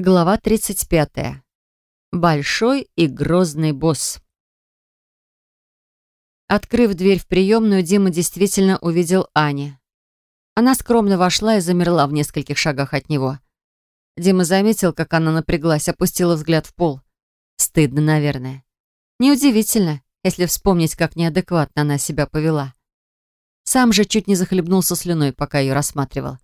Глава 35. Большой и грозный босс. Открыв дверь в приемную, Дима действительно увидел Ани. Она скромно вошла и замерла в нескольких шагах от него. Дима заметил, как она напряглась, опустила взгляд в пол. Стыдно, наверное. Неудивительно, если вспомнить, как неадекватно она себя повела. Сам же чуть не захлебнулся слюной, пока ее рассматривал.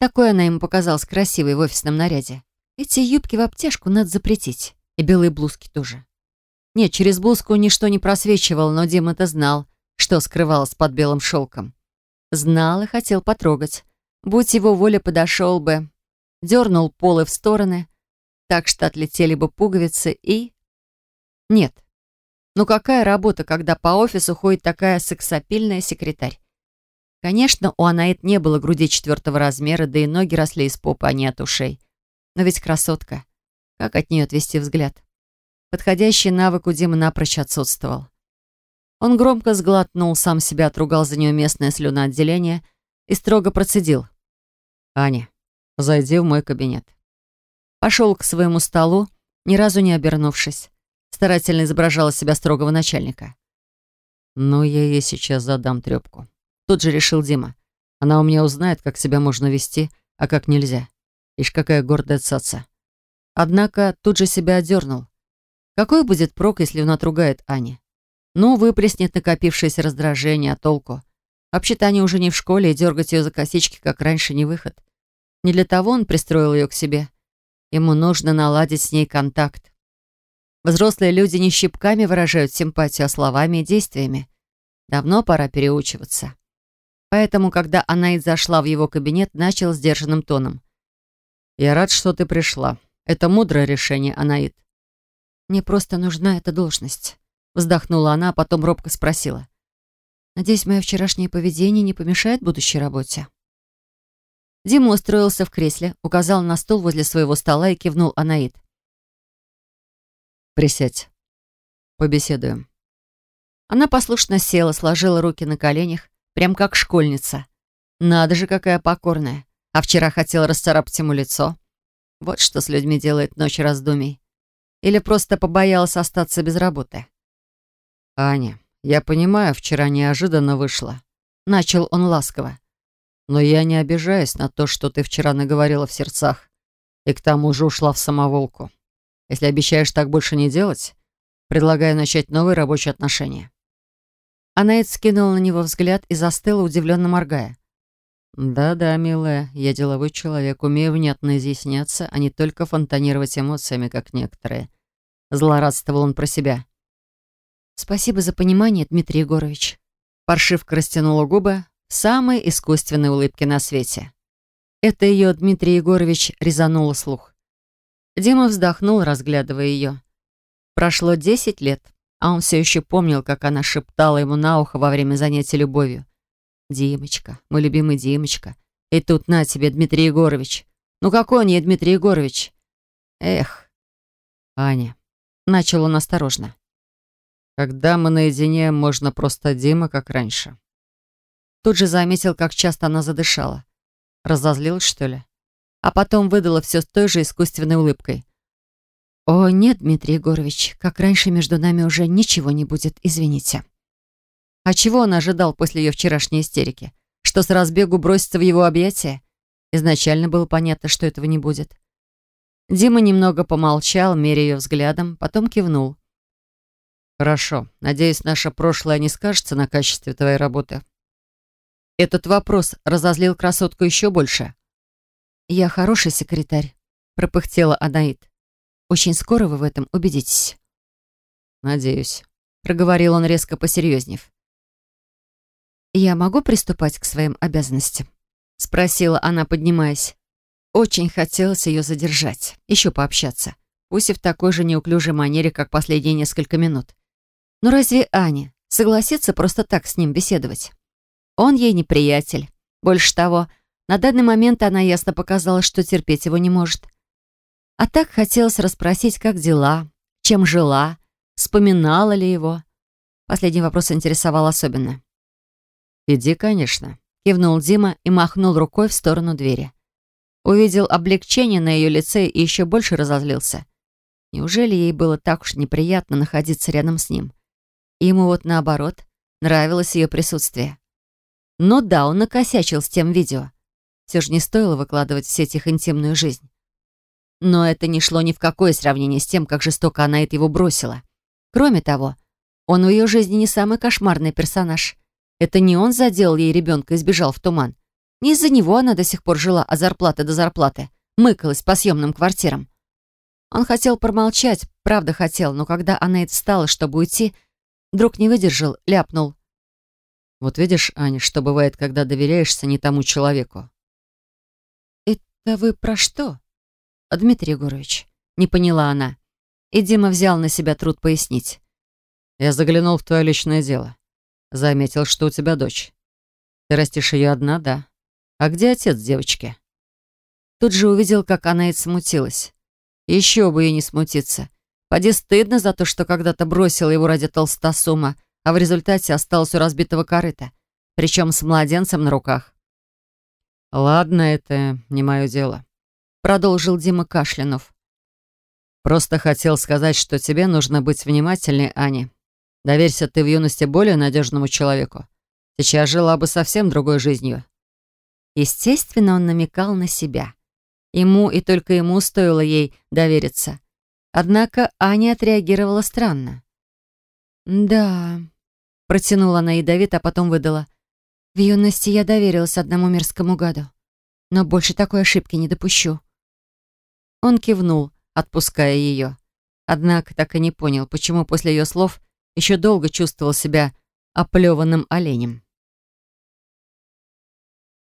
Такой она ему показалась красивой в офисном наряде. Эти юбки в обтяжку надо запретить. И белые блузки тоже. Нет, через блузку ничто не просвечивало, но Дима-то знал, что скрывалось под белым шелком. Знал и хотел потрогать. Будь его воля, подошел бы. Дернул полы в стороны, так что отлетели бы пуговицы и... Нет. Ну какая работа, когда по офису ходит такая сексапильная секретарь? Конечно, у Анаит не было груди четвертого размера, да и ноги росли из попы, а не от ушей. Но ведь красотка. Как от нее отвести взгляд? Подходящий навык у Димы напрочь отсутствовал. Он громко сглотнул, сам себя отругал за неуместное слюноотделение и строго процедил. «Аня, зайди в мой кабинет». Пошел к своему столу, ни разу не обернувшись. Старательно изображала себя строгого начальника. «Ну, я ей сейчас задам трепку». Тут же решил Дима. «Она у меня узнает, как себя можно вести, а как нельзя. Ишь, какая гордая цаца. Однако тут же себя одернул. Какой будет прок, если он отругает Ани? Ну, выплеснет накопившееся раздражение, а толку? Вообще-то они уже не в школе, и дергать ее за косички, как раньше, не выход. Не для того он пристроил ее к себе. Ему нужно наладить с ней контакт. Взрослые люди не щипками выражают симпатию, а словами и действиями. Давно пора переучиваться. Поэтому, когда Анаид зашла в его кабинет, начал сдержанным тоном. «Я рад, что ты пришла. Это мудрое решение, Анаит». «Мне просто нужна эта должность», — вздохнула она, а потом робко спросила. «Надеюсь, мое вчерашнее поведение не помешает будущей работе?» Дима устроился в кресле, указал на стул возле своего стола и кивнул Анаит. «Присядь. Побеседуем». Она послушно села, сложила руки на коленях, прям как школьница. Надо же, какая покорная а вчера хотел расцарапать ему лицо. Вот что с людьми делает ночь раздумий. Или просто побоялась остаться без работы. «Аня, я понимаю, вчера неожиданно вышло». Начал он ласково. «Но я не обижаюсь на то, что ты вчера наговорила в сердцах и к тому же ушла в самоволку. Если обещаешь так больше не делать, предлагаю начать новые рабочие отношения». Анаит скинула на него взгляд и застыла, удивленно моргая. «Да-да, милая, я деловой человек, умею внятно изъясняться, а не только фонтанировать эмоциями, как некоторые». Злорадствовал он про себя. «Спасибо за понимание, Дмитрий Егорович». Паршивка растянула губы в самой искусственной улыбке на свете. Это ее Дмитрий Егорович резануло слух. Дима вздохнул, разглядывая ее. Прошло десять лет, а он все еще помнил, как она шептала ему на ухо во время занятия любовью. Димочка, мой любимый Димочка. И тут на тебе, Дмитрий Егорович. Ну какой он ей, Дмитрий Егорович? Эх, Аня. Начал он осторожно. Когда мы наедине, можно просто Дима, как раньше. Тут же заметил, как часто она задышала. Разозлилась, что ли? А потом выдала все с той же искусственной улыбкой. «О, нет, Дмитрий Егорович, как раньше между нами уже ничего не будет, извините». А чего он ожидал после ее вчерашней истерики? Что с разбегу бросится в его объятия? Изначально было понятно, что этого не будет. Дима немного помолчал, меря ее взглядом, потом кивнул. «Хорошо. Надеюсь, наше прошлое не скажется на качестве твоей работы». Этот вопрос разозлил красотку еще больше. «Я хороший секретарь», — пропыхтела Анаит. «Очень скоро вы в этом убедитесь». «Надеюсь», — проговорил он резко посерьезнев. «Я могу приступать к своим обязанностям?» — спросила она, поднимаясь. Очень хотелось ее задержать, еще пообщаться, пусть и в такой же неуклюжей манере, как последние несколько минут. Но разве Аня согласится просто так с ним беседовать? Он ей не приятель. Больше того, на данный момент она ясно показала, что терпеть его не может. А так хотелось расспросить, как дела, чем жила, вспоминала ли его. Последний вопрос интересовал особенно. «Иди, конечно», — кивнул Дима и махнул рукой в сторону двери. Увидел облегчение на ее лице и еще больше разозлился. Неужели ей было так уж неприятно находиться рядом с ним? Ему вот наоборот, нравилось ее присутствие. Но да, он накосячил с тем видео. Все же не стоило выкладывать в сеть их интимную жизнь. Но это не шло ни в какое сравнение с тем, как жестоко она это его бросила. Кроме того, он в ее жизни не самый кошмарный персонаж. Это не он заделал ей ребенка и сбежал в туман. Не из-за него она до сих пор жила от зарплаты до зарплаты, мыкалась по съемным квартирам. Он хотел промолчать, правда хотел, но когда она это встала, чтобы уйти, вдруг не выдержал, ляпнул. «Вот видишь, Аня, что бывает, когда доверяешься не тому человеку». «Это вы про что?» «Дмитрий Егорович», — не поняла она. И Дима взял на себя труд пояснить. «Я заглянул в твое личное дело. Заметил, что у тебя дочь. Ты растишь ее одна, да? А где отец девочки?» Тут же увидел, как она и смутилась. Еще бы ей не смутиться. Поди стыдно за то, что когда-то бросила его ради толстосума, а в результате осталась у разбитого корыта, причем с младенцем на руках. «Ладно, это не мое дело», — продолжил Дима Кашлянов. «Просто хотел сказать, что тебе нужно быть внимательнее, Ани. Доверься ты в юности более надежному человеку. Сейчас жила бы совсем другой жизнью». Естественно, он намекал на себя. Ему и только ему стоило ей довериться. Однако Аня отреагировала странно. «Да», — протянула она ядовито, а потом выдала. «В юности я доверилась одному мерзкому гаду, но больше такой ошибки не допущу». Он кивнул, отпуская ее. Однако так и не понял, почему после ее слов еще долго чувствовал себя оплеванным оленем.